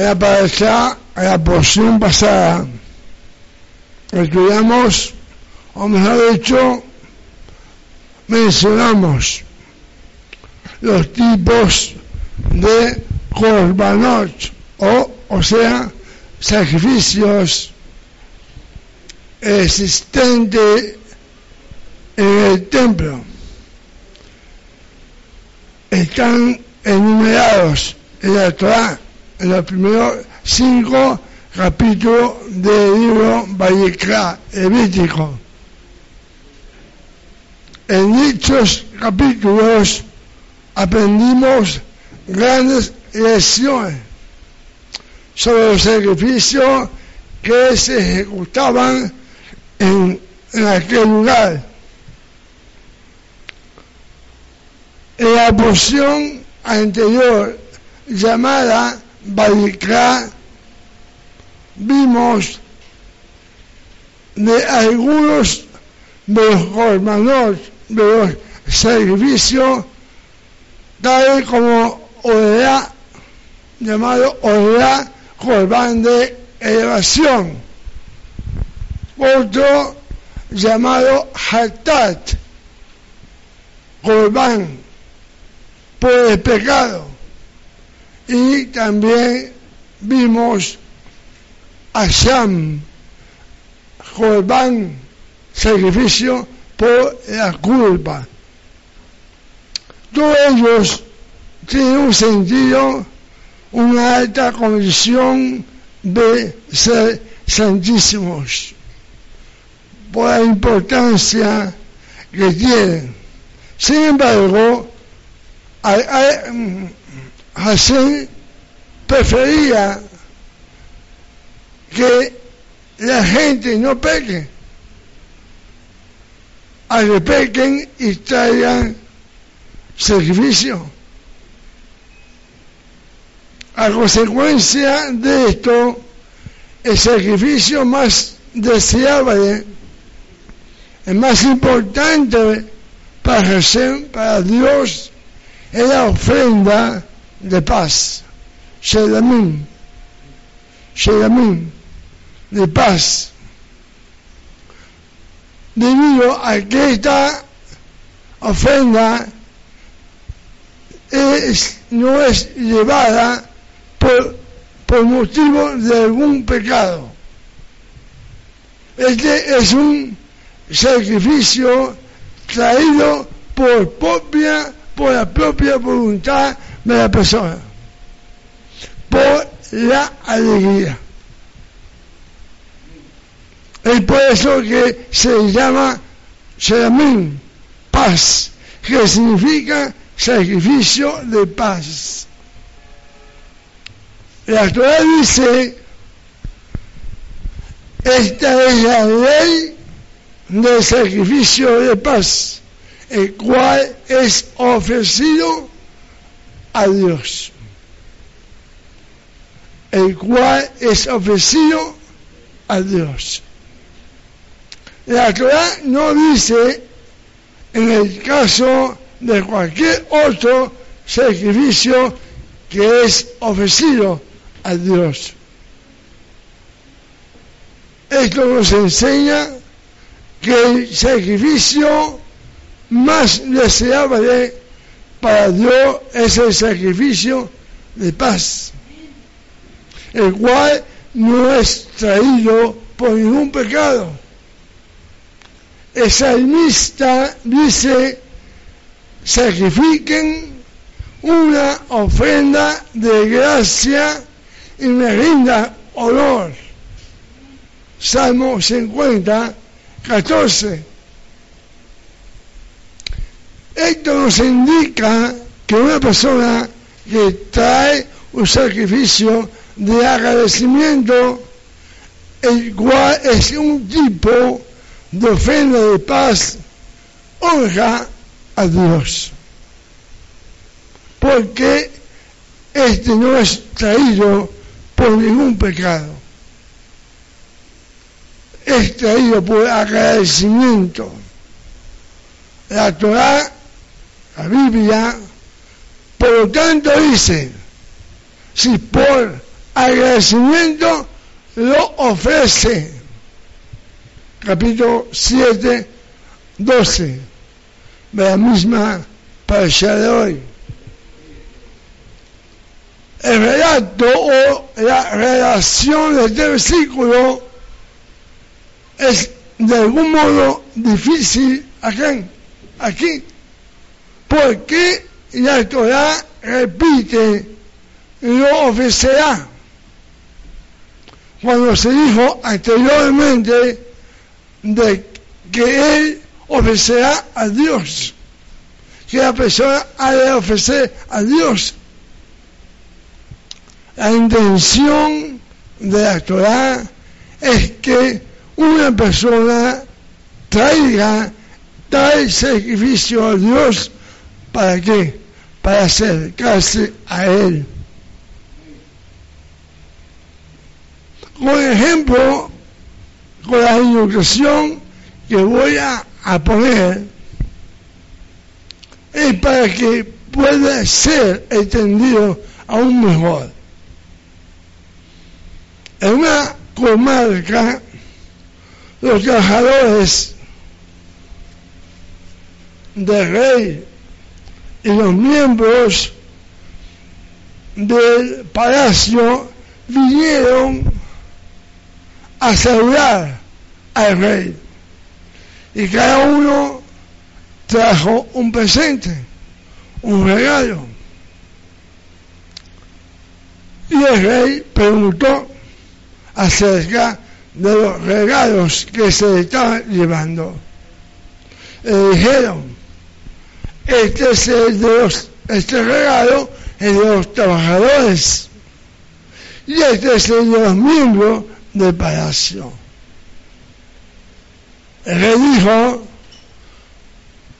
En la, pasada, en la porción pasada estudiamos, o mejor dicho, mencionamos los tipos de korbanot, o, o sea, sacrificios existentes en el templo. Están enumerados en la Torah, los primeros cinco capítulos del libro Vallecra, Levítico. En dichos capítulos aprendimos grandes lecciones sobre los sacrificios que se ejecutaban en, aquel lugar. En la porción anterior llamada Balikra vimos de algunos de los hermanos de los sacrificios tal como Odea, llamado Odea Corbán de elevación. Otro llamado Hatat, Corbán por el pecado. Y también vimos Asham, Corbán, sacrificio por la culpa. Todos ellos tienen un sentido, una alta condición de ser santísimos por la importancia que tienen. Sin embargo, Hassan prefería que la gente no peque, a que y traigan sacrificio. A consecuencia de esto, el sacrificio más deseable, el más importante para Jesús, para Dios, es la ofrenda de paz, Shelamim, Shelamim, de paz. Debido a que esta ofrenda es, no es llevada por, por motivo de algún pecado. Este es un sacrificio traído por propia, por la propia voluntad de la persona, por la alegría. Es por eso que se llama Sheramín, paz, que significa sacrificio de paz. La Torah dice, esta es la ley del sacrificio de paz, el cual es ofrecido a Dios. El cual es ofrecido a Dios. La Torah no dice en el caso de cualquier otro sacrificio que es ofrecido a Dios. Esto nos enseña que el sacrificio más deseable para Dios es el sacrificio de paz, el cual no es traído por ningún pecado. El salmista dice sacrifiquen una ofrenda de gracia y me rinda honor. Salmo 50, 14. Esto nos indica que una persona que trae un sacrificio de agradecimiento, el cual es un tipo de ofrenda de paz, honra a Dios. Porque este no es traído por ningún pecado. Es traído por agradecimiento. La Torah, la Biblia, por lo tanto dice, si por agradecimiento lo ofrece. Capítulo 7, 12 de la misma parasha de hoy. El relato o la relación de este versículo es de algún modo difícil aquí, aquí porque la Torah repite lo ofrecerá. Cuando se dijo anteriormente de que él ofrecerá a Dios, que la persona ha de ofrecer a Dios. La intención de la Torah es que una persona traiga tal sacrificio a Dios para qué? Para acercarse a Él. Por ejemplo, con la ilustración que voy a, poner, es para que pueda ser entendido aún mejor. En una comarca, los trabajadores del rey y los miembros del palacio vinieron a saludar al rey y cada uno trajo un presente, un regalo. Y el rey preguntó acerca de los regalos que se estaban llevando. Le dijeron, este es el de los, este regalo es de los trabajadores y este es el de los miembros del palacio. El rey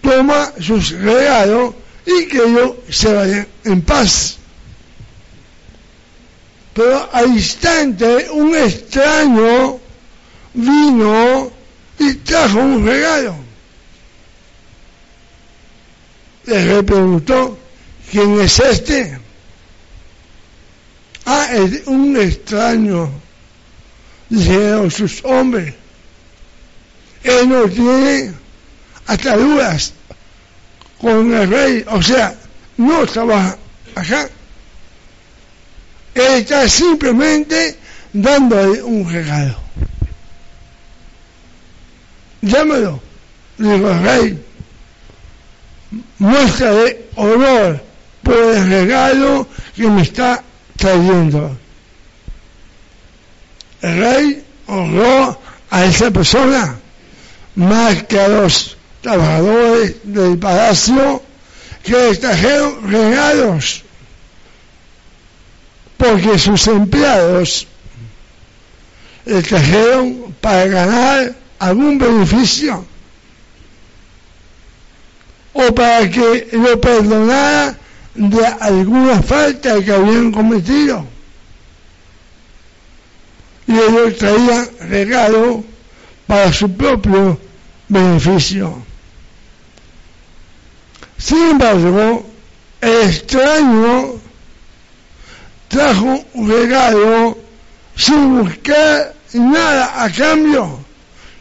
toma sus regalos y que ellos se vayan en paz. Pero al instante un extraño vino y trajo un regalo. Rey preguntó, ¿quién es este? Ah, es un extraño, dijeron sus hombres. Él no tiene ataduras con el rey, o sea, no trabaja acá. Él está simplemente dándole un regalo. Llámalo, dijo el rey. De honor por el regalo que me está trayendo. El rey honró a esa persona más que a los trabajadores del palacio que les trajeron regalos, porque sus empleados les trajeron para ganar algún beneficio o para que lo perdonara de alguna falta que habían cometido. Y ellos traían regalo para su propio beneficio. Sin embargo, el extraño trajo un regalo sin buscar nada a cambio,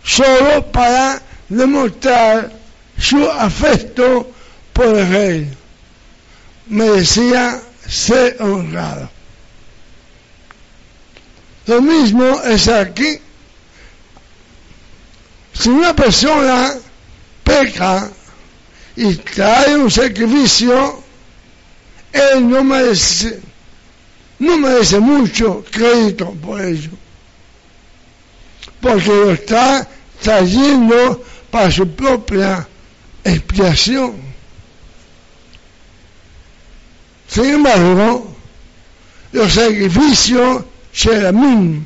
solo para demostrar su afecto por el rey. Merecía ser honrado. Lo mismo es aquí si una persona peca y trae un sacrificio, él no merece, no merece mucho crédito por ello, porque lo está trayendo para su propia expiación. Sin embargo, los sacrificios Sheramim,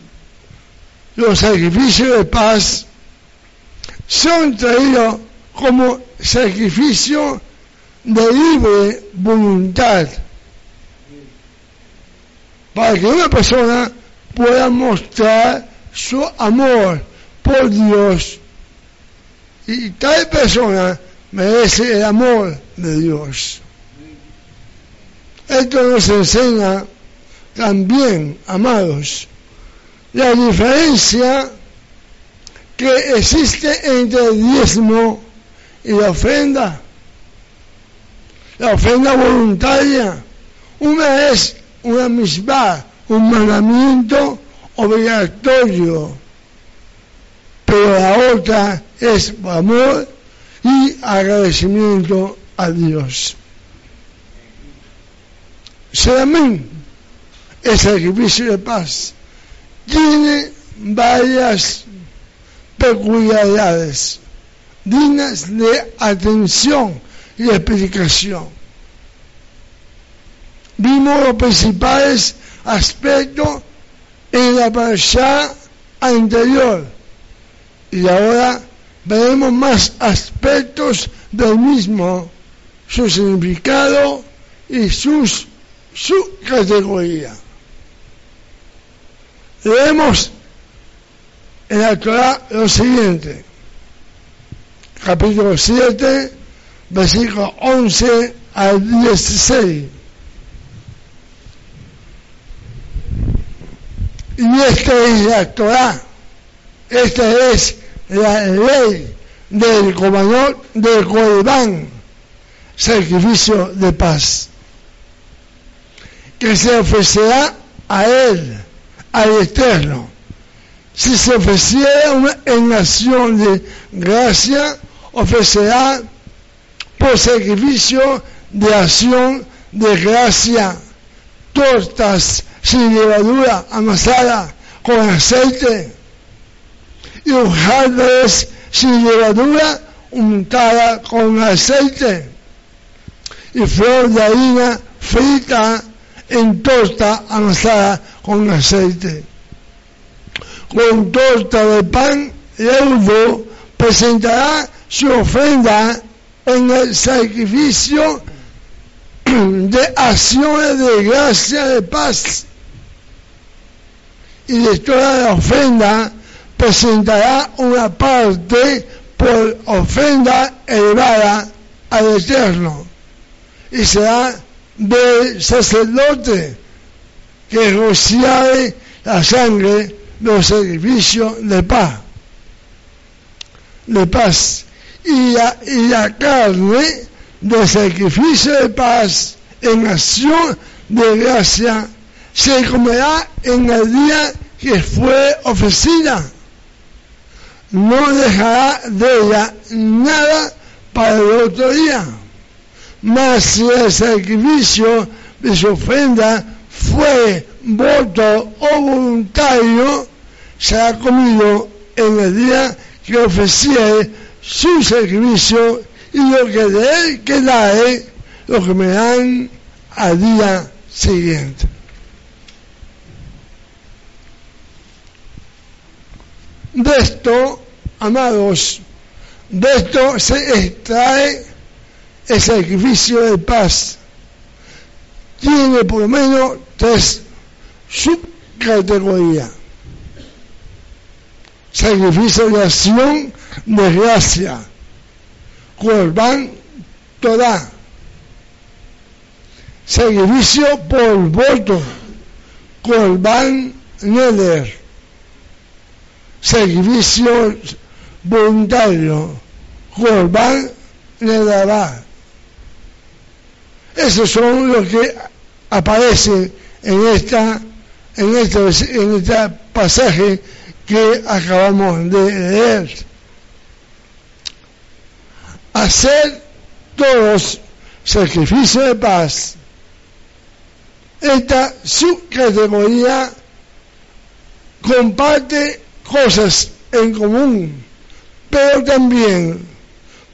los sacrificios de paz, son traídos como sacrificio de libre voluntad para que una persona pueda mostrar su amor por Dios y tal persona merece el amor de Dios. Esto nos enseña también, amados, la diferencia que existe entre el diezmo y la ofrenda. La ofrenda voluntaria, una es una misma, un mandamiento obligatorio, pero la otra es amor y agradecimiento a Dios. Solamente el sacrificio de paz tiene varias peculiaridades dignas de atención y explicación. Vimos los principales aspectos en la parasha anterior y ahora veremos más aspectos del mismo, su significado y sus, su categoría. Leemos en la Torah lo siguiente, capítulo 7, versículo 11 al 16. Y esta es la Torah, esta es la ley del comandante del Corbán, sacrificio de paz, que se ofrecerá a él, al Eterno. Si se ofreciera una acción de gracia, ofrecerá por sacrificio de acción de gracia tortas sin levadura amasada con aceite y hojaldres sin levadura untada con aceite y flor de harina frita en torta amasada con aceite. Con torta de pan leudo presentará su ofrenda en el sacrificio de acciones de gracia de paz y de toda la ofrenda presentará una parte por ofrenda elevada al Eterno y será del sacerdote que rociare la sangre los sacrificios de paz de paz y la carne de sacrificio de paz en acción de gracia se comerá en el día que fue ofrecida. No dejará de ella nada para el otro día. Mas si el sacrificio de su ofrenda fue voto o voluntario, será comido en el día que ofrecía su sacrificio y lo que de él quedare lo que me dan al día siguiente. De esto, amados, de esto se extrae el sacrificio de paz. Tiene por lo menos tres subcategorías. Sacrificio de acción de gracia. Corban toda. Sacrificio por voto. Corban neder. Sacrificio voluntario. Corban nedará. Esos son los que aparecen en esta en este, en este pasaje que acabamos de leer hacer todos sacrificios de paz. Esta subcategoría comparte cosas en común, pero también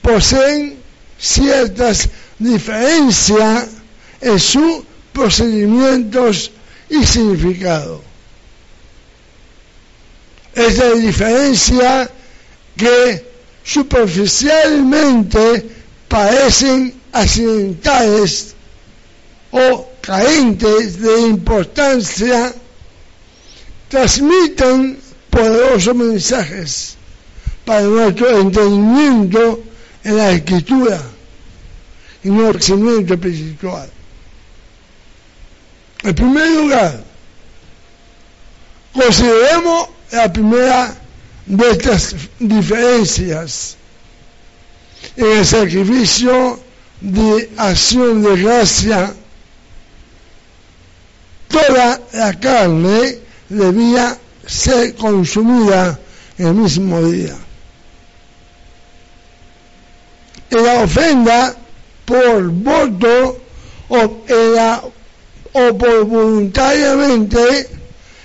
poseen ciertas diferencias en sus procedimientos y significado. Esta diferencia que superficialmente parecen accidentales o carentes de importancia, transmiten poderosos mensajes para nuestro entendimiento en la escritura y nuestro crecimiento espiritual. En primer lugar, consideremos la primera de estas diferencias en el sacrificio de acción de gracia. Toda la carne debía ser consumida el mismo día. Y la ofrenda por voto o, o por voluntariamente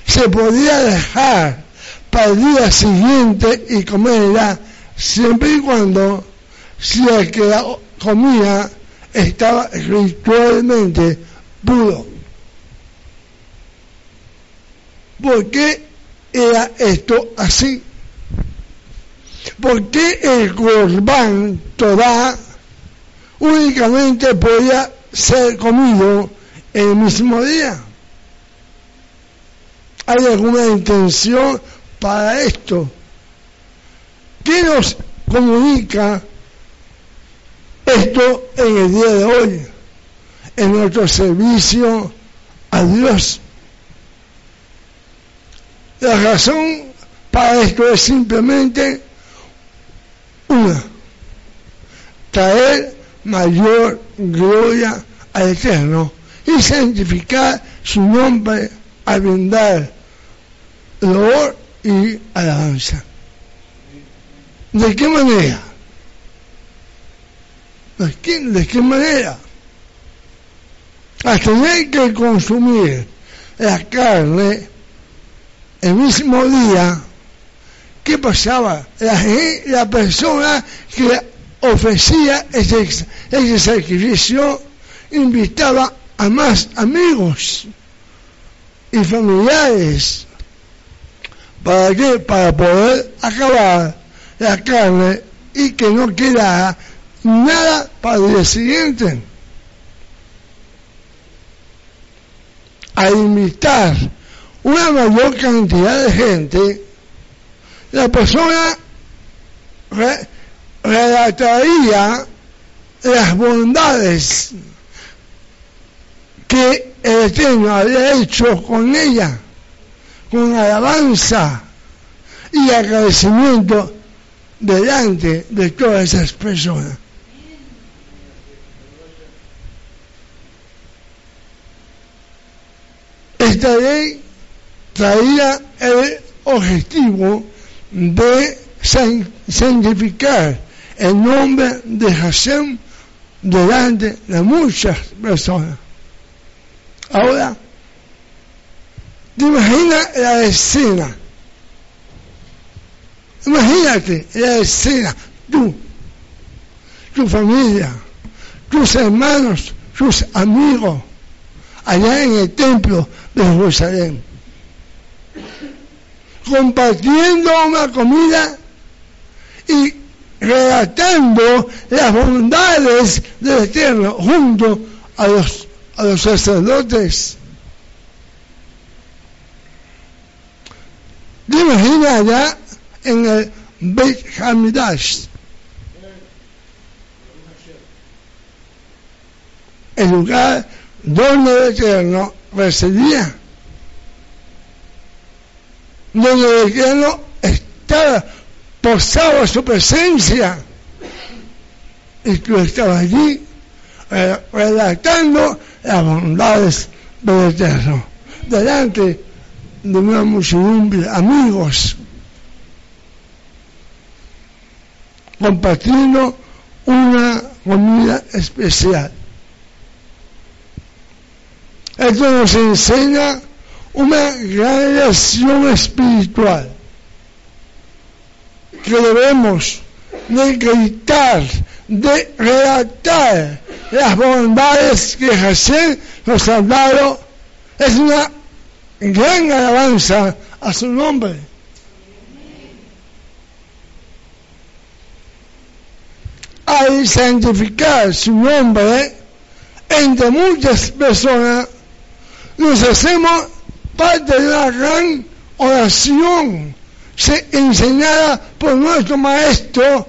se podía dejar para el día siguiente y comerla siempre y cuando si el que la comía estaba ritualmente puro. ¿Por qué era esto así? ¿Por qué el corbán Torah únicamente podía ser comido el mismo día? ¿Hay alguna intención para esto? ¿Qué nos comunica esto en el día de hoy? En nuestro servicio a Dios. La razón para esto es simplemente una, traer mayor gloria al Eterno y santificar su nombre al brindar loor y alabanza. ¿De qué manera? ¿De qué, de qué manera? A tener que consumir la carne el mismo día, ¿qué pasaba? La, la persona que ofrecía ese, ese sacrificio invitaba a más amigos y familiares. ¿Para qué? Para poder acabar la carne y que no quedara nada para el día siguiente. A invitar una mayor cantidad de gente, la persona relataría las bondades que el Eterno había hecho con ella, con alabanza y agradecimiento delante de todas esas personas. Esta ley traía el objetivo de santificar el nombre de Hashem delante de muchas personas. Ahora, te imaginas la escena. Imagínate la escena, tú, tu familia, tus hermanos, tus amigos, allá en el templo de Jerusalén compartiendo una comida y relatando las bondades del Eterno junto a los, a los sacerdotes. ¿Te imaginas allá en el Beit Hamidash? El lugar donde el Eterno residía donde el Eterno estaba posado a su presencia. Y tú estabas allí eh, redactando las bondades del Eterno, delante de una muchedumbre amigos, compartiendo una comida especial. Esto nos enseña una gran lección espiritual que debemos de gritar, de redactar las bondades que Jesús nos ha dado. Es una gran alabanza a su nombre. Al santificar su nombre entre muchas personas, nos hacemos parte de la gran oración enseñada por nuestro maestro,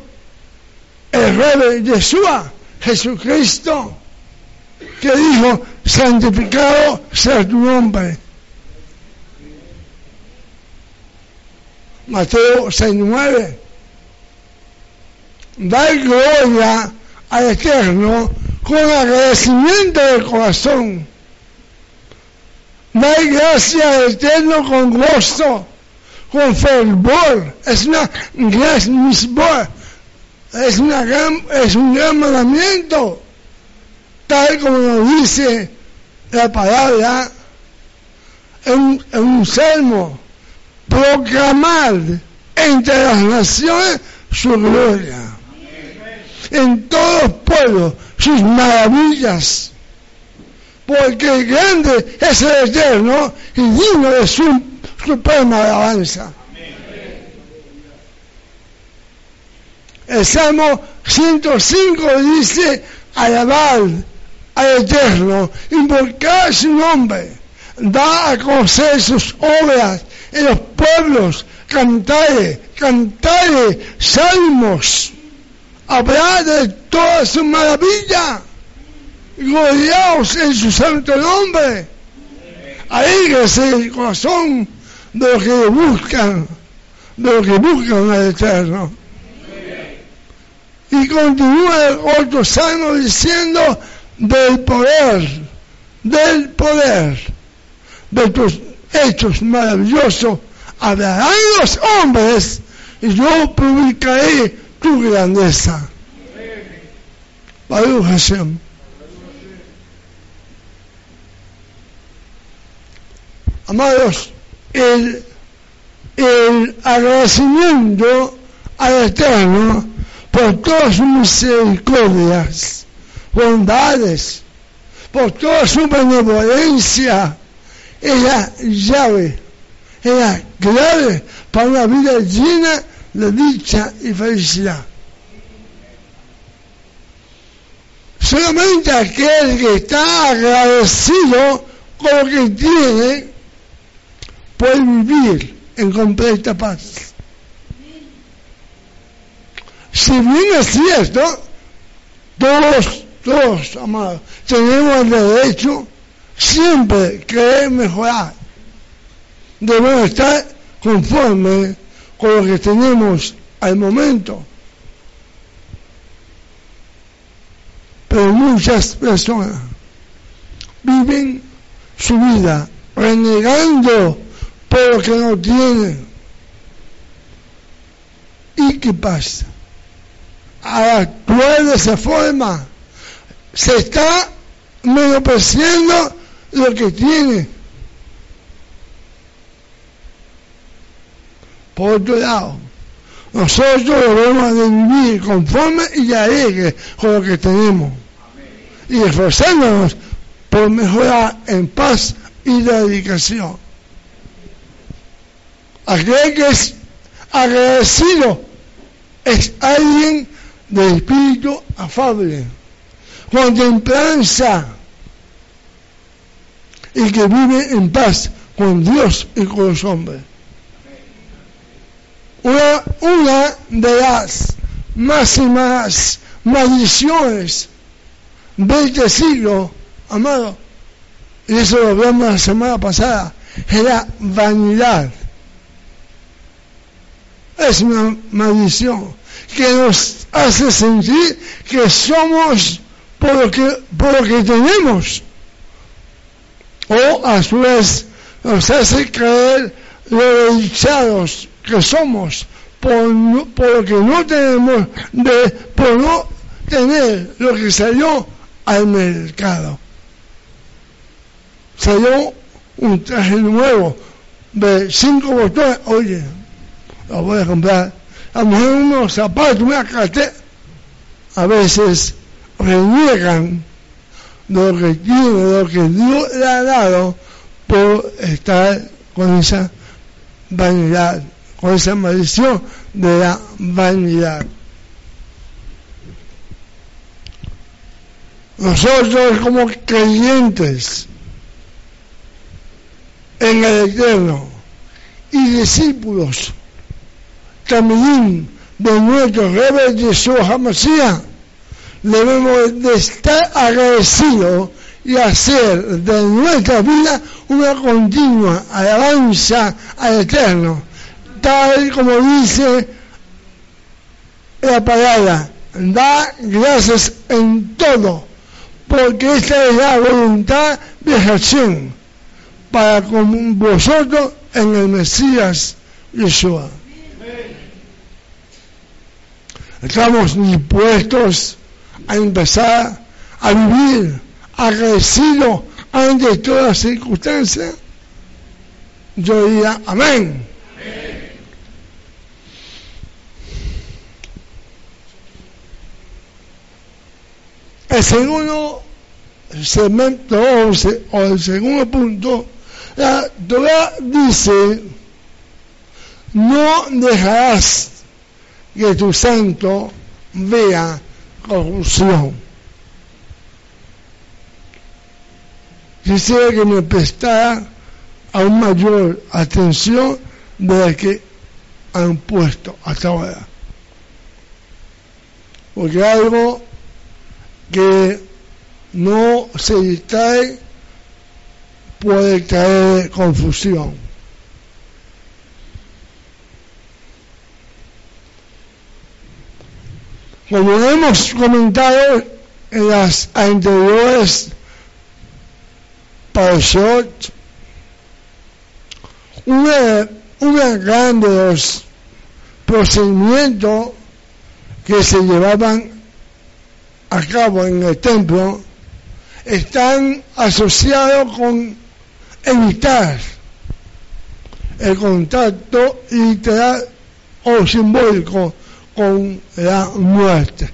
el rey Yeshua, Jesucristo, que dijo santificado sea tu nombre. Mateo 6.9. Da gloria al Eterno con agradecimiento del corazón. Da gracia al Eterno con gozo, fervor. Es una gran es, una gran, es un gran mandamiento, tal como nos dice la palabra en, en un salmo proclamar entre las naciones su gloria. En todos los pueblos sus maravillas. Porque grande es el Eterno y digno de su suprema alabanza. El Salmo 105 dice, alabar al Eterno, invocar su nombre, da a conocer sus obras en los pueblos, cantarle, cantarle salmos, hablar de toda su maravilla, gloriaos en su santo nombre. Es el corazón de los que buscan, de los que buscan al Eterno. Y continúa el otro salmo diciendo del poder, del poder de tus hechos maravillosos, hablarán los hombres y yo publicaré tu grandeza. Baruch Hashem. Amados, el, el agradecimiento al Eterno por todas sus misericordias, bondades, por toda su benevolencia, es la llave, es la clave para una vida llena de dicha y felicidad. Solamente aquel que está agradecido con lo que tiene puede vivir en completa paz. Si bien es cierto, todos, todos, amados, tenemos el derecho siempre querer mejorar. Debemos estar conforme con lo que tenemos al momento. Pero muchas personas viven su vida renegando por lo que no tienen. ¿Y qué pasa? Al actuar de esa forma, se está menospreciando lo que tiene. Por otro lado, nosotros debemos de vivir conforme y alegre con lo que tenemos. Y esforzándonos por mejorar en paz y dedicación. Aquel que es agradecido es alguien de espíritu afable, con templanza, y que vive en paz con Dios y con los hombres. Una, una de las máximas maldiciones de este siglo, amado, y eso lo vemos la semana pasada, es la vanidad. Es una maldición que nos hace sentir que somos por lo que, por lo que tenemos o a su vez nos hace creer lo desdichados que somos por, lo que no tenemos, de, por no tener lo que salió al mercado. Salió un traje nuevo de cinco botones, oye, lo voy a comprar. A lo mejor unos zapatos, una cartera, a veces reniegan lo que tiene, lo que Dios le ha dado por estar con esa vanidad, con esa maldición de la vanidad. Nosotros como creyentes en el Eterno y discípulos también de nuestro Rey Jesús Hamashiach debemos de estar agradecidos y hacer de nuestra vida una continua alabanza al Eterno, tal como dice la palabra, da gracias en todo, porque esta es la voluntad de Hashem para con vosotros en el Mesías Yeshua. Estamos dispuestos a empezar a vivir agradecido ante todas circunstancias. Yo diría amén. El segundo segmento o el segundo punto, la Torah dice, no dejarás que tu santo vea corrupción. Quisiera que me prestara aún mayor atención de la que han puesto hasta ahora. Porque algo que no se distrae puede traer confusión. Como hemos comentado en las anteriores parashot, una, una gran de los procedimientos que se llevaban a cabo en el templo están asociados con evitar el contacto literal o simbólico con la muerte.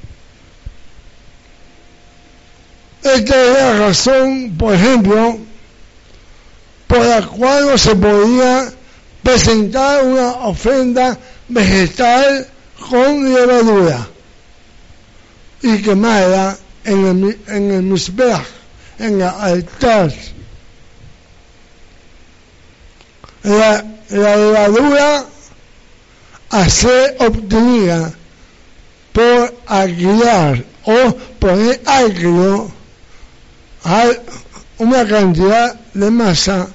Esta es la razón, por ejemplo, por la cual se podía presentar una ofrenda vegetal con levadura y quemada en el, en el en el altar. La, la levadura a ser obtenida por agriar o poner agrio a una cantidad de masa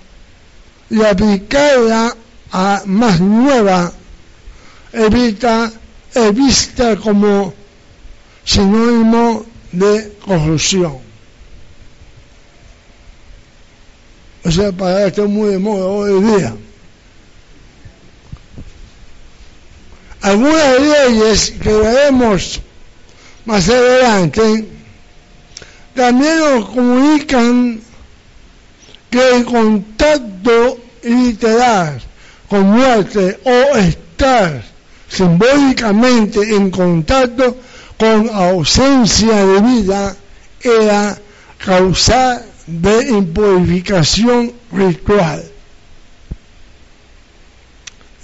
y aplicarla a más nueva evita es vista como sinónimo de corrupción. O sea, para esto muy de moda hoy día. Algunas leyes que veremos más adelante también nos comunican que el contacto literal con muerte o estar simbólicamente en contacto con ausencia de vida era causar de impurificación ritual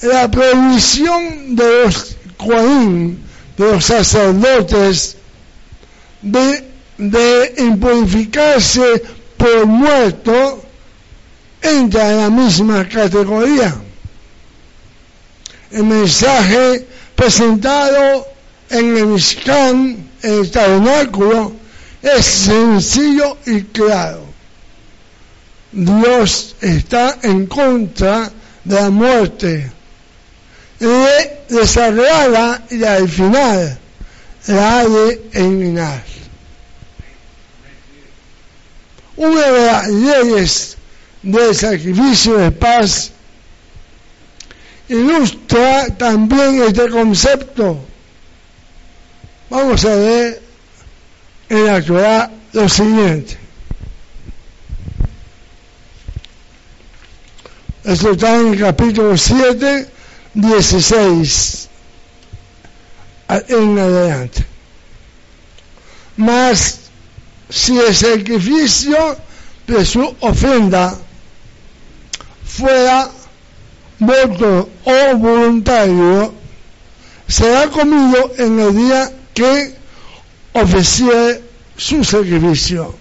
la prohibición de los Coaín, de los sacerdotes, de, de impurificarse por muerto, entra en la misma categoría. El mensaje presentado en el Mishkan, en el tabernáculo, es sencillo y claro. Dios está en contra de la muerte le desagrada y al final la ha de eliminar. Una de las leyes del sacrificio de paz ilustra también este concepto. Vamos a ver en la actualidad lo siguiente. Esto está en el capítulo 7 16 en adelante. Mas si el sacrificio de su ofrenda fuera voto o voluntario, será comido en el día que ofreciere su sacrificio.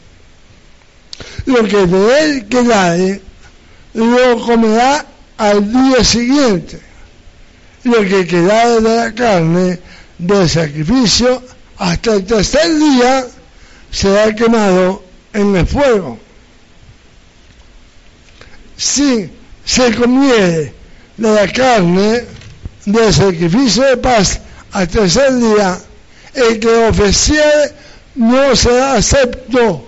Lo que de él quedare, lo comerá al día siguiente lo que queda de la carne del sacrificio hasta el tercer día será quemado en el fuego. si se comiere de la carne del sacrificio de paz al tercer día, el que ofreciere no será acepto,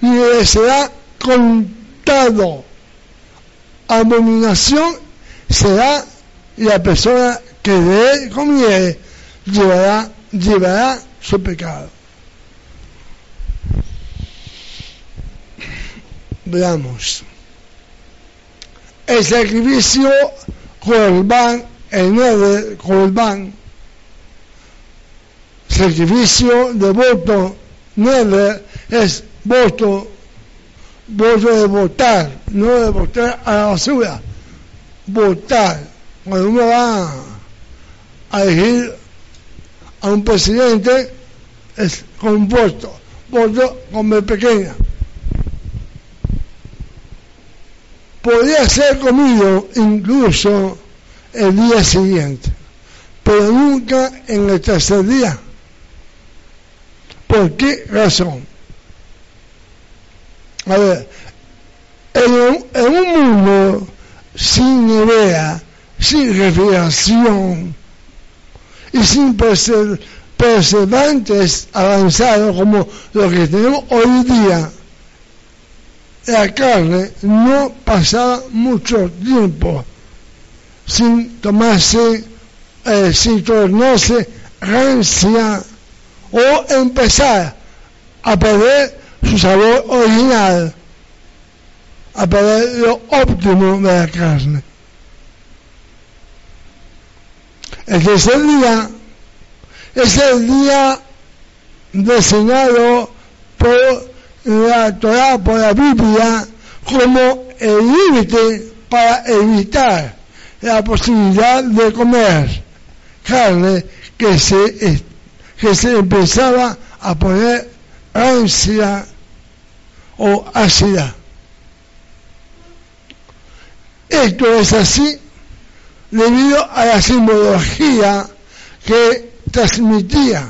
ni le será contado. Abominación será la persona que de él comiere, llevará, llevará su pecado. Veamos. El sacrificio Corban, el nueve Corban, sacrificio de voto, nueve es voto, voto de votar, no de votar a la basura, votar. Cuando uno va a elegir a un presidente, es con voto, voto con pequeña. podría ser comido incluso el día siguiente, pero nunca en el tercer día. ¿Por qué razón? A ver, en un, mundo sin idea, sin refrigeración y sin perseverantes avanzados como lo que tenemos hoy día, la carne no pasaba mucho tiempo sin tomarse, eh, sin tornarse rancia o empezar a perder su sabor original, a perder lo óptimo de la carne. El tercer día es el día designado por la Torah por la Biblia como el límite para evitar la posibilidad de comer carne que se, que se empezaba a poner ansia o ácida. Esto es así debido a la simbología que transmitía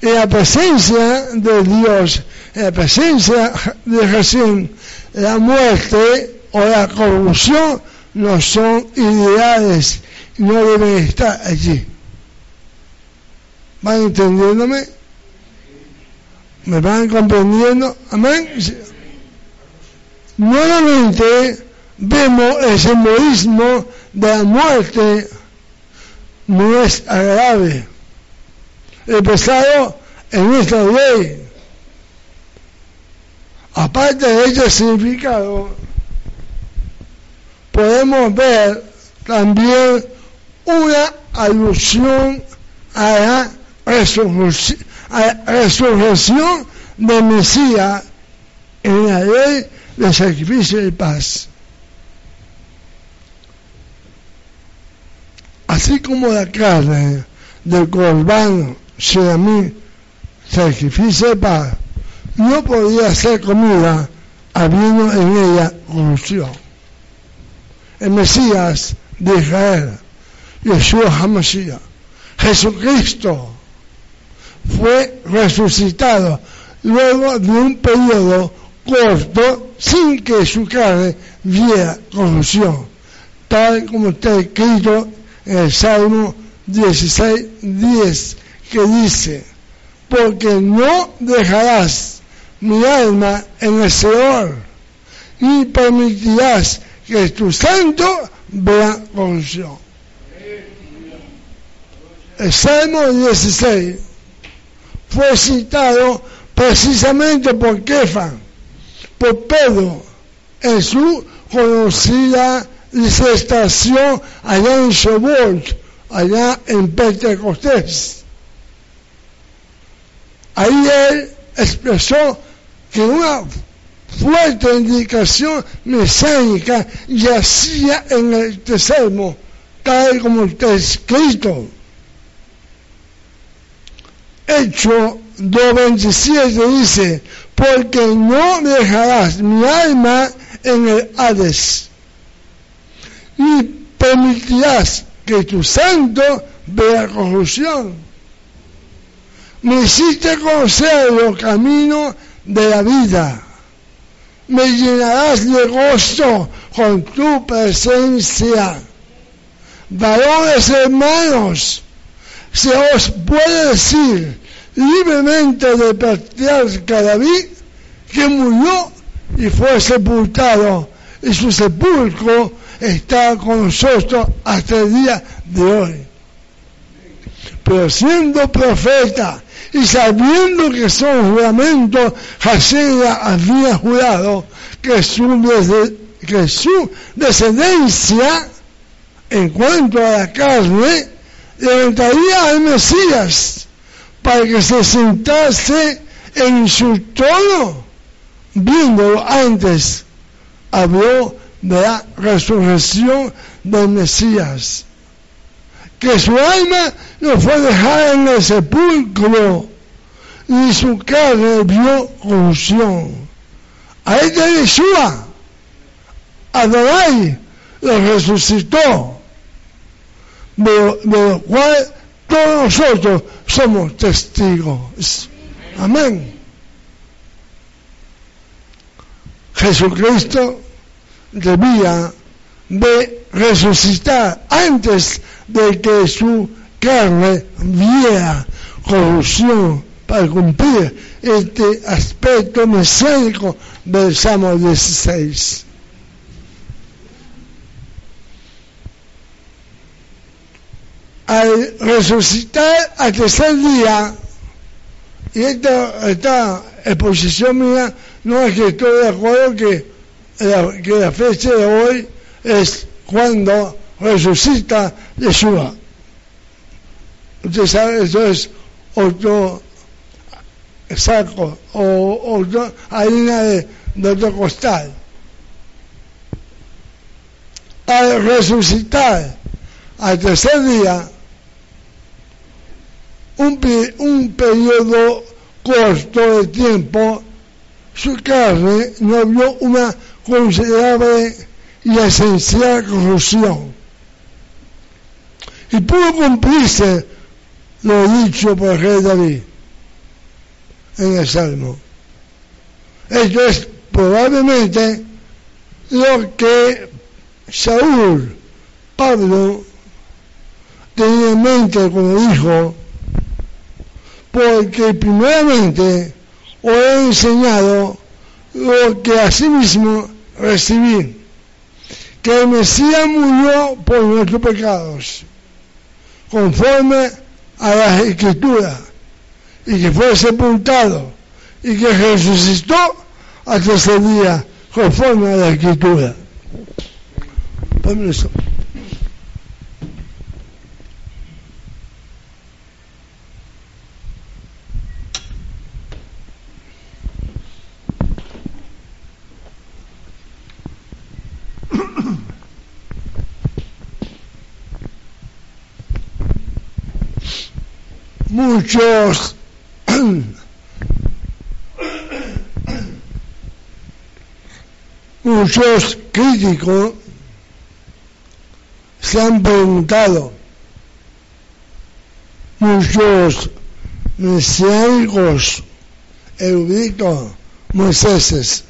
en la presencia de Dios en la presencia de Jesús, la muerte o la corrupción no son ideales no deben estar allí. ¿Van entendiéndome? ¿Me van comprendiendo? Amén. Nuevamente vemos el simbolismo de la muerte no es agradable. El pesado en esta ley Aparte de este significado, podemos ver también una alusión a la resurrección, de Mesías en la ley de sacrificio de paz. Así como la carne del corbán mí sacrificio de paz, no podía ser comida habiendo en ella corrupción. El Mesías de Israel, Yeshua HaMashiach, Jesucristo, fue resucitado luego de un periodo corto sin que su carne viera corrupción, tal como está escrito el Salmo 16, 10, que dice, porque no dejarás mi alma en el Señor y permitirás que tu santo vea corrupción. El Salmo 16 fue citado precisamente por Kefa, por Pedro, en su conocida disertación allá en Shobot, allá en Pentecostés. Ahí él expresó que una fuerte indicación mesánica yacía en el salmo, tal como está escrito. Hecho 2.27 dice, porque no dejarás mi alma en el Hades, ni permitirás que tu santo vea corrupción. Me hiciste conocer los caminos de la vida. me llenarás de gozo con tu presencia. Varones hermanos, se os puede decir libremente de patriarca David que murió y fue sepultado y su sepulcro está con nosotros hasta el día de hoy. Pero siendo profeta y sabiendo que son juramentos, Haseda había jurado que su, que su descendencia, en cuanto a la carne, levantaría al Mesías para que se sentase en su trono, viéndolo antes, habló de la resurrección del Mesías que su alma no fue dejada en el sepulcro, ni su carne vio corrupción. A este Yeshua, Adonai, lo resucitó, de, lo cual todos nosotros somos testigos. Amén. Jesucristo debía de resucitar antes de que su carne viera corrupción para cumplir este aspecto mesiánico del Salmo 16. Al resucitar al tercer día, y esta, esta exposición mía no es que estoy de acuerdo que que la fecha de hoy es cuando resucita Yeshua. Usted sabe, eso es otro saco o otro harina de, de otro costal. Al resucitar al tercer día, un, un periodo corto de tiempo, su carne no vio una considerable y esencial corrupción y pudo cumplirse lo dicho por el rey David en el Salmo. Esto es probablemente lo que Saúl, Pablo, tenía en mente cuando dijo, porque primeramente os he enseñado lo que asimismo recibí, que el Mesías murió por nuestros pecados conforme a las escrituras y que fue sepultado y que resucitó al tercer día conforme a la escritura. Muchos. Muchos críticos se han preguntado, muchos mesiánicos eruditos Moisés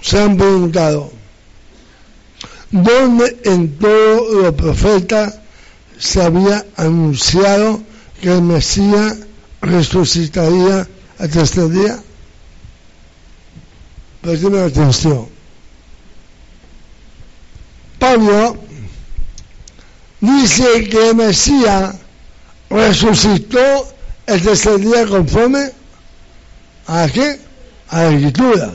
se han preguntado, ¿dónde en todos los profetas se había anunciado que el Mesías resucitaría al tercer día. Presten atención. Pablo dice que el Mesías resucitó el tercer día conforme a qué? A la escritura.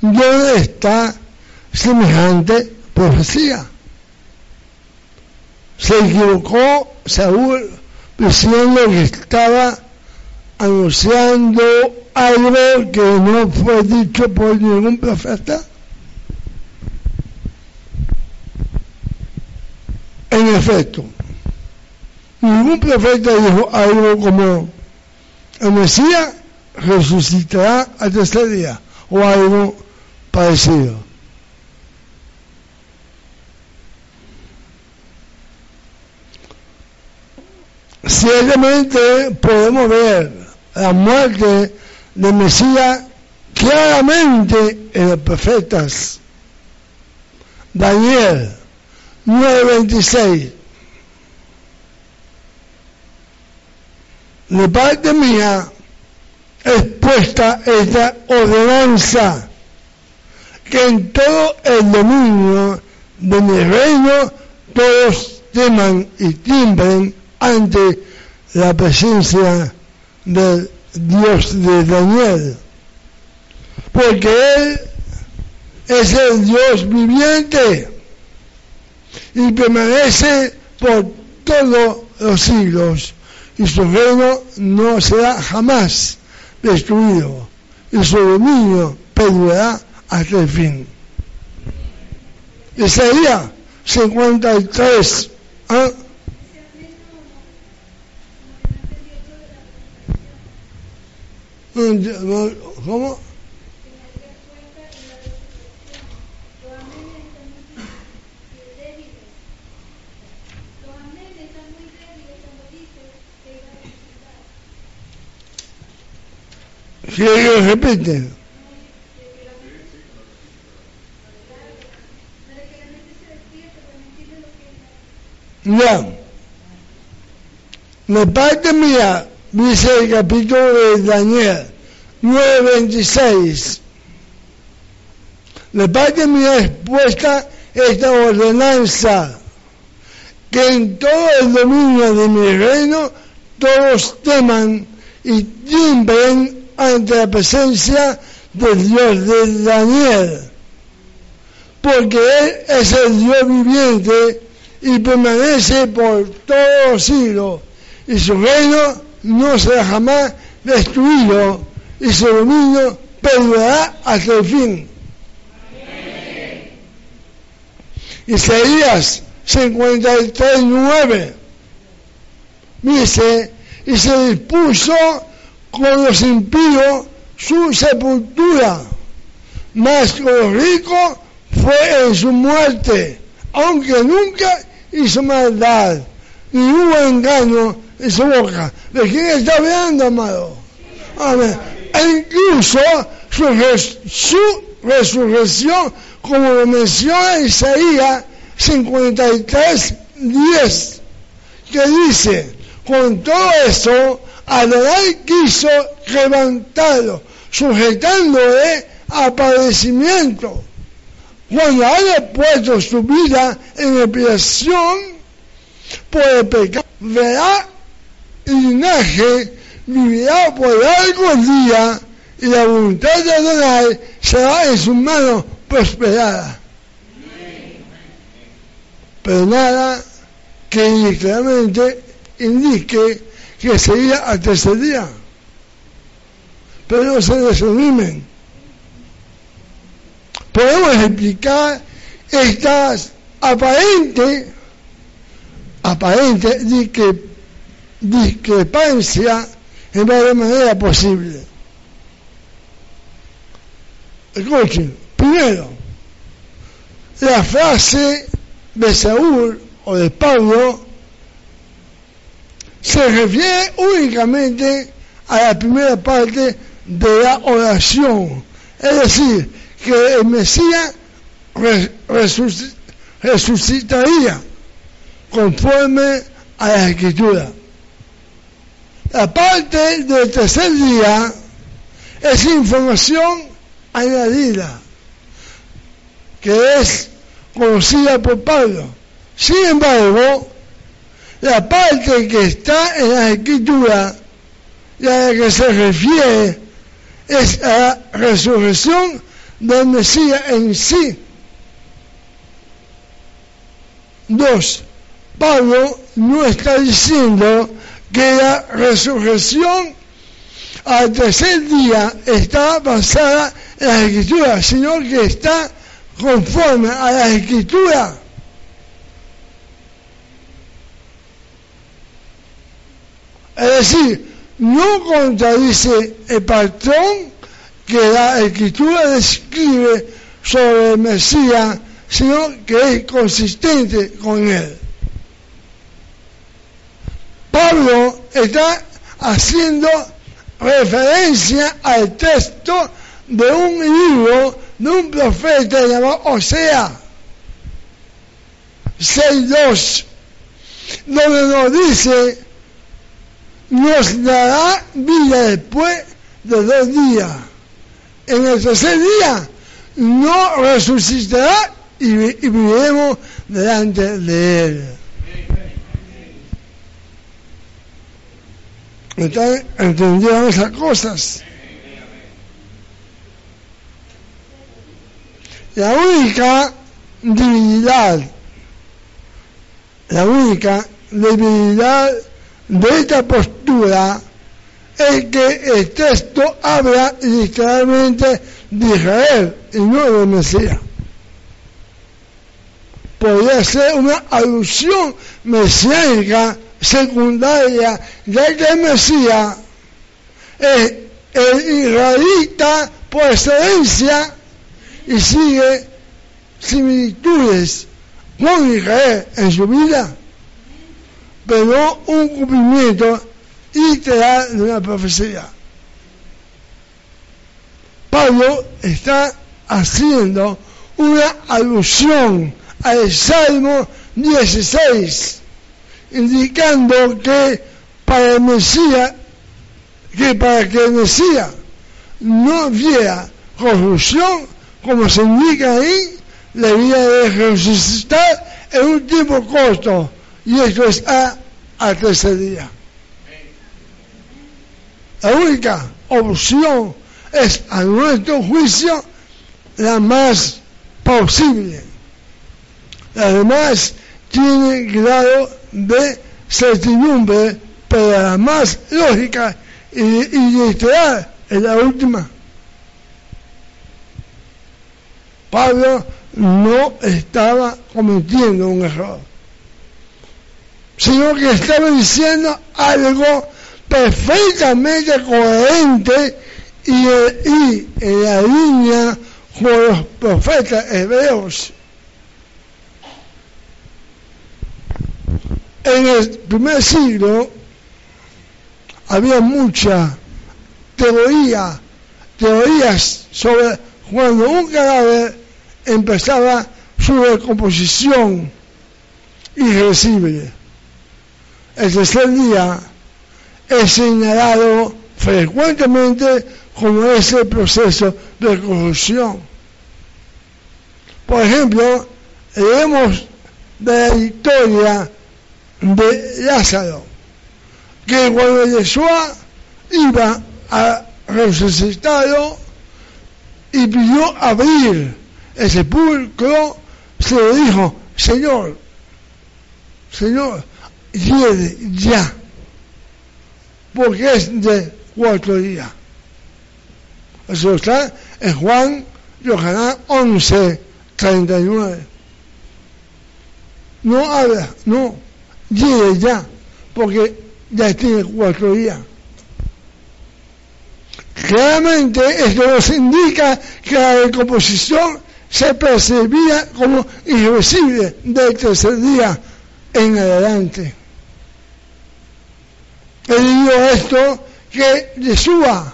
¿Dónde está semejante profecía? Se equivocó Saúl diciendo que estaba anunciando algo que no fue dicho por ningún profeta. En efecto, ningún profeta dijo algo como el Mesías resucitará al tercer día o algo parecido. Ciertamente podemos ver la muerte de Mesías claramente en los profetas. Daniel 9:26. De parte mía expuesta esta ordenanza que en todo el dominio de mi reino todos teman y tiemblen ante la presencia del Dios de Daniel, porque Él es el Dios viviente y permanece por todos los siglos y su reino no será jamás destruido y su dominio perdurará hasta el fin. Isaías 53. ¿ah? ¿Cómo? Si ellos repiten. No. De parte mía, dice el capítulo de Daniel 9:26. De parte mía expuesta esta ordenanza, que en todo el dominio de mi reino todos teman y tiemblen ante la presencia del Dios de Daniel, porque Él es el Dios viviente y permanece por todos los siglos, y su reino no será jamás destruido, y su dominio perdurará hasta el fin. Isaías 53, 9 dice, y se dispuso con los impíos su sepultura, mas con los ricos fue en su muerte, aunque nunca hizo maldad, ni hubo engaño en su boca. ¿De quién está hablando, amado? Amén. E incluso su, resurrección, como lo menciona Isaías 53, 10, que dice, con todo eso, Adonai quiso levantarlo, sujetándole a padecimiento. Cuando haya puesto su vida en expiación por el pecado, verá linaje, vivirá por largos días y la voluntad de Adonai será en sus manos prosperada. Pero nada que claramente indique que sería al tercer día. Pero no se desanimen. Podemos explicar estas aparentes, aparente discrepancias en varias maneras posibles. Escuchen, primero, la frase de Saúl o de Pablo se refiere únicamente a la primera parte de la oración, es decir, que el Mesías resucitaría conforme a la escritura. La parte del tercer día es información añadida, que es conocida por Pablo. Sin embargo, la parte que está en la escritura y a la que se refiere es a la resurrección del Mesías en sí. Dos, Pablo no está diciendo que la resurrección al tercer día está basada en la escritura, sino que está conforme a la escritura. Es decir, no contradice el patrón que la escritura describe sobre el Mesías, sino que es consistente con él. Pablo está haciendo referencia al texto de un libro de un profeta llamado Osea 6.2, donde nos dice, nos dará vida después de dos días. En el tercer día no resucitará y, y viviremos delante de él. Entonces, entendieron esas cosas. La única debilidad, la única debilidad de esta postura es que el texto habla literalmente de Israel y no de Mesías. Podría ser una alusión mesiánica secundaria, ya que el Mesías es el israelita por excelencia y sigue similitudes con Israel en su vida, pero un cumplimiento literal de una profecía. Pablo está haciendo una alusión al Salmo 16, indicando que para el Mesías, que para que el Mesías no viera corrupción, como se indica ahí, vida de resucitar en un tiempo corto, y esto es a, a tercer día. La única opción es, a nuestro juicio, la más posible. La demás tiene grado de certidumbre, pero la más lógica y, y literal es la última. Pablo no estaba cometiendo un error, sino que estaba diciendo algo perfectamente coherente y, y en la línea con los profetas hebreos. En el primer siglo había mucha teoría, teorías sobre cuando un cadáver empezaba su recomposición irreversible. El tercer día es señalado frecuentemente como ese proceso de corrupción. Por ejemplo, leemos de la historia de Lázaro, que cuando Yeshua iba a resucitarlo y pidió abrir el sepulcro, se le dijo, Señor, Señor, lleve ya, porque es de cuatro días. Eso está en Juan Yohanan 11, 39. No habla, no, lleve ya, porque ya tiene cuatro días. Claramente esto nos indica que la decomposición se percibía como irreversible del tercer día en adelante. He dicho esto que Yeshua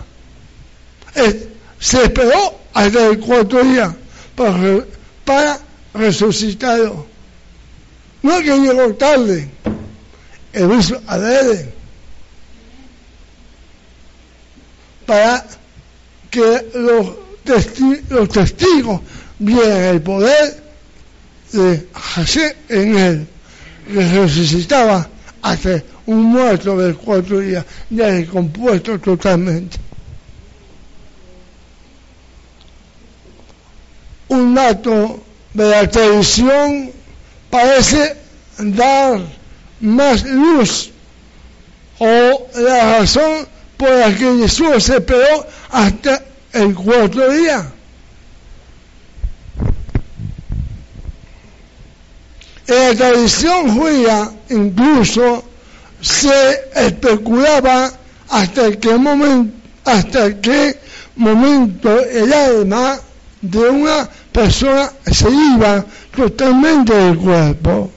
se esperó hasta el cuarto día para, para resucitarlo. No que llegó tarde, el hizo adrede para que los, los testigos vieran el poder de Hashem en él, que resucitaba hasta un muerto de cuatro días, ya descompuesto totalmente. Un dato de la tradición parece dar más luz o la razón por la que Jesús se esperó hasta el cuarto día. En la tradición judía incluso se especulaba hasta qué momento, hasta qué momento el alma de una persona se iba totalmente del cuerpo.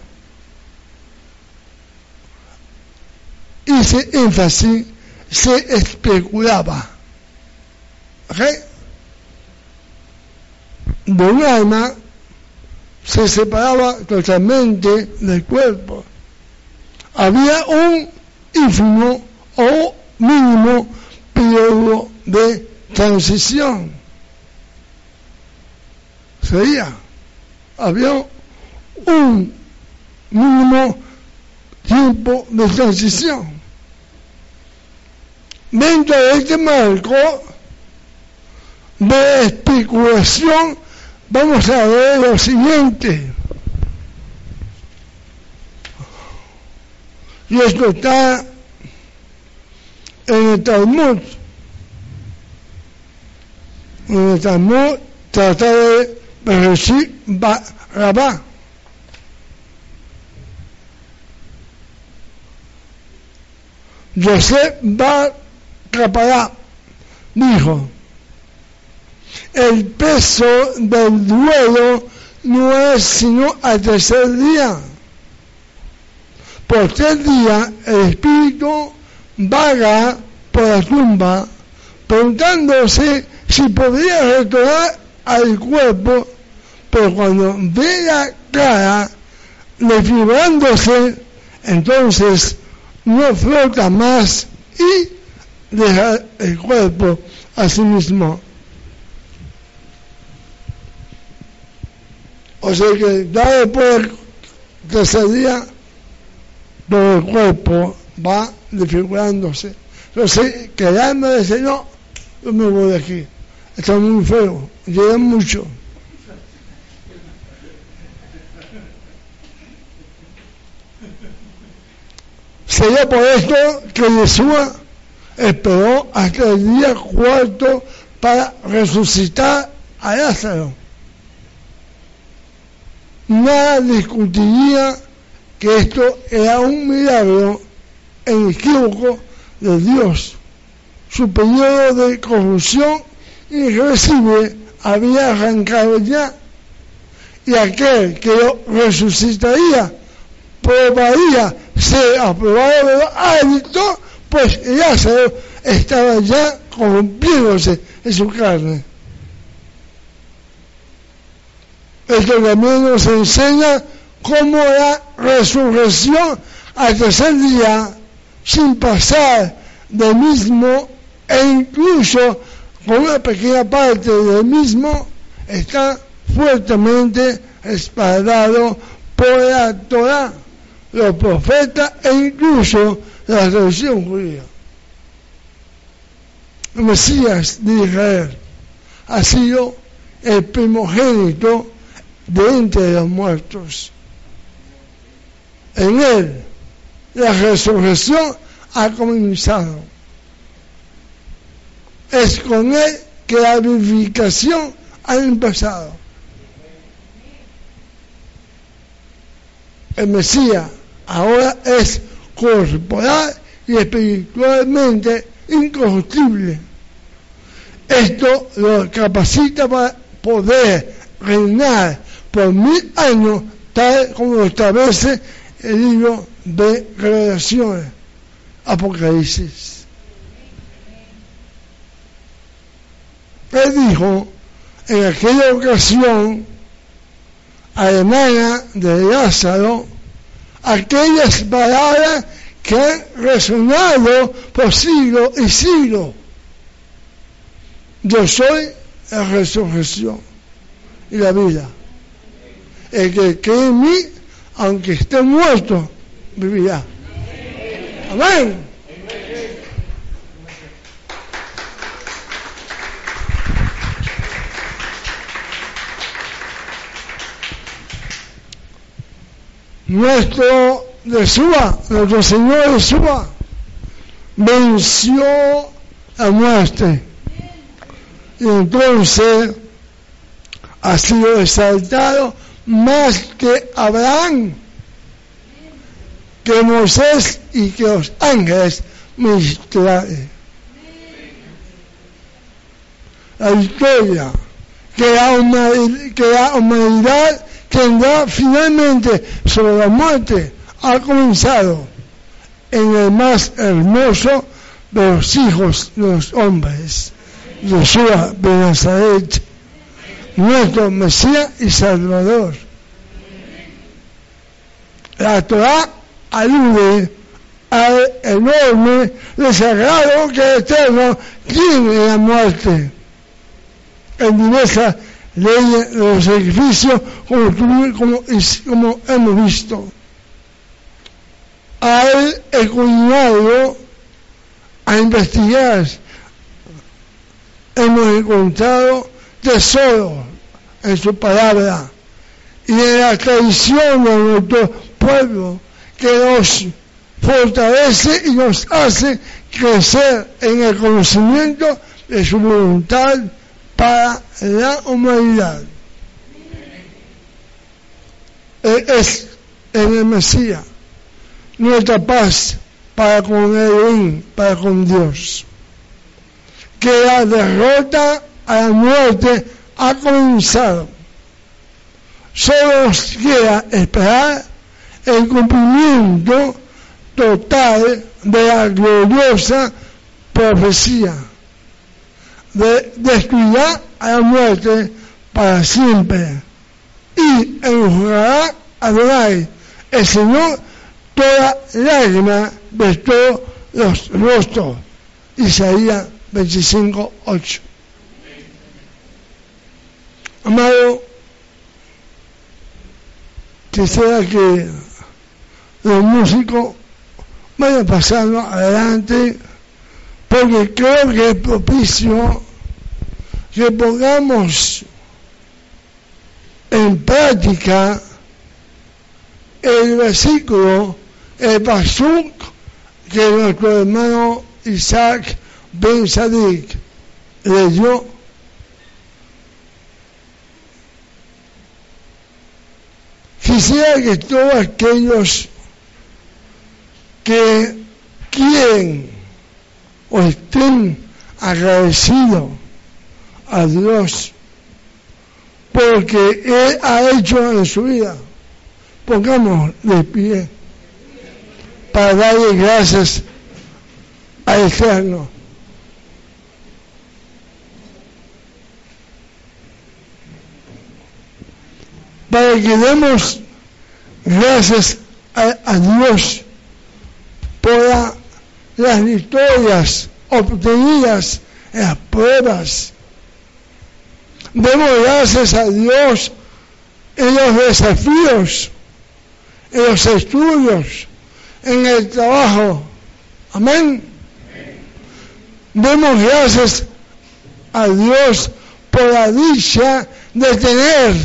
Hice énfasis se especulaba. ¿Ok? De un alma se separaba totalmente del cuerpo. Había un ínfimo o mínimo periodo de transición. Sería, había un mínimo tiempo de transición. Dentro de este marco de especulación, vamos a ver lo siguiente. Y esto está en el Talmud. En el Talmud trata de Bereshit Rabá. José Capará dijo, el peso del duelo no es sino al tercer día. Por tres días el espíritu vaga por la tumba preguntándose si podría retornar al cuerpo, pero cuando ve la cara desfibrándose, entonces no flota más y deja el cuerpo a sí mismo. O sea que ya después que ese día todo el cuerpo va desfigurándose. Entonces, quedarme dice, no, yo me voy de aquí. Está muy feo, llega mucho. Sería por esto que Yeshua esperó hasta el día cuarto para resucitar a Lázaro. Nada discutiría que esto era un milagro equívoco de Dios. Su periodo de corrupción irreversible había arrancado ya y aquel que lo resucitaría probaría ser aprobado de hábito, pues Lázaro estaba ya corrompiéndose en su carne. Esto también nos enseña cómo la resurrección al tercer día, sin pasar del mismo e incluso con una pequeña parte del mismo, está fuertemente respaldado por la Torah, los profetas e incluso la religión judía. El Mesías de Israel ha sido el primogénito de entre los muertos. En él la resurrección ha comenzado. Es con él que la vivificación ha empezado. El Mesías ahora es corporal y espiritualmente incorruptible. Esto lo capacita para poder reinar por mil años, tal como lo establece el libro de revelaciones, Apocalipsis. Él dijo en aquella ocasión a hermana de Lázaro aquellas palabras que han resonado por siglo y siglo. Yo soy la resurrección y la vida. El que cree en mí, aunque esté muerto, vivirá. Amén. Nuestro Yeshua, nuestro Señor Yeshua, venció la muerte. Y entonces ha sido exaltado más que Abraham que Moisés y que los ángeles ministrales. La historia que la humanidad tendrá finalmente sobre la muerte ha comenzado en el más hermoso de los hijos de los hombres, Yeshua de Nazaret, nuestro Mesías y Salvador. La Torah alude al enorme desagrado que el Eterno tiene en la muerte. En diversas de los sacrificios, como, como, como hemos visto. A él he a investigar. Hemos encontrado tesoros en su palabra y en la tradición de nuestro pueblo que nos fortalece y nos hace crecer en el conocimiento de su voluntad para la humanidad. Es en el Mesías nuestra paz para con el para con Dios. Que la derrota a la muerte ha comenzado. Solo nos queda esperar el cumplimiento total de la gloriosa profecía de descuidar a la muerte para siempre y enjugará a Adonai, el Señor, toda lágrima de todos los rostros. Isaías 25, 8. Amado, quisiera que los músicos vayan pasando adelante, porque creo que es propicio que pongamos en práctica el versículo, el pasuk que nuestro hermano Isaac Ben Sadik leyó. Quisiera que todos aquellos que quieren o estén agradecidos a Dios porque Él ha hecho en su vida, pongamos de pie para darle gracias al Eterno. para que demos gracias a, Dios por las victorias obtenidas en las pruebas. Demos gracias a Dios en los desafíos, en los estudios, en el trabajo. Amén. Demos gracias a Dios por la dicha de tener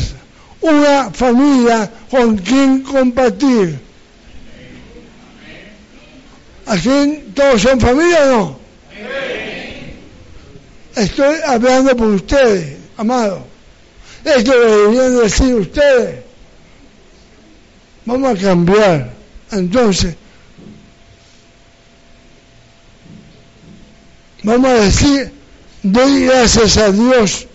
una familia con quien compartir. ¿Aquí todos son familia o no? Estoy hablando por ustedes, amados. Esto lo deberían decir ustedes. Vamos a cambiar. Entonces, vamos a decir, doy gracias a Dios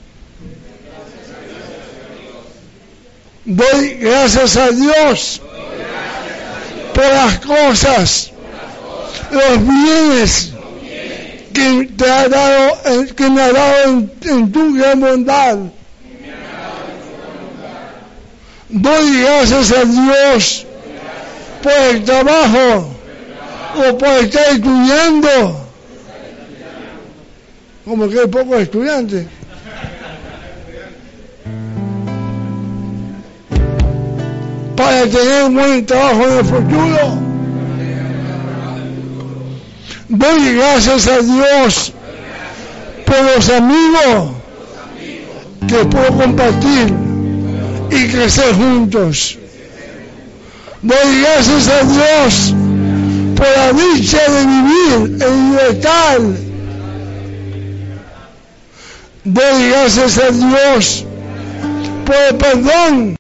Doy gracias a Dios por las cosas, los bienes que te ha dado, que me ha dado en, tu gran bondad. Doy gracias a Dios por el trabajo o por estar estudiando. Como que hay pocos estudiantes. para tener un buen trabajo en el futuro. Doy gracias a Dios por los amigos que puedo compartir y crecer juntos. Doy gracias a Dios por la dicha de vivir en libertad. Doy gracias a Dios por el perdón